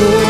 good.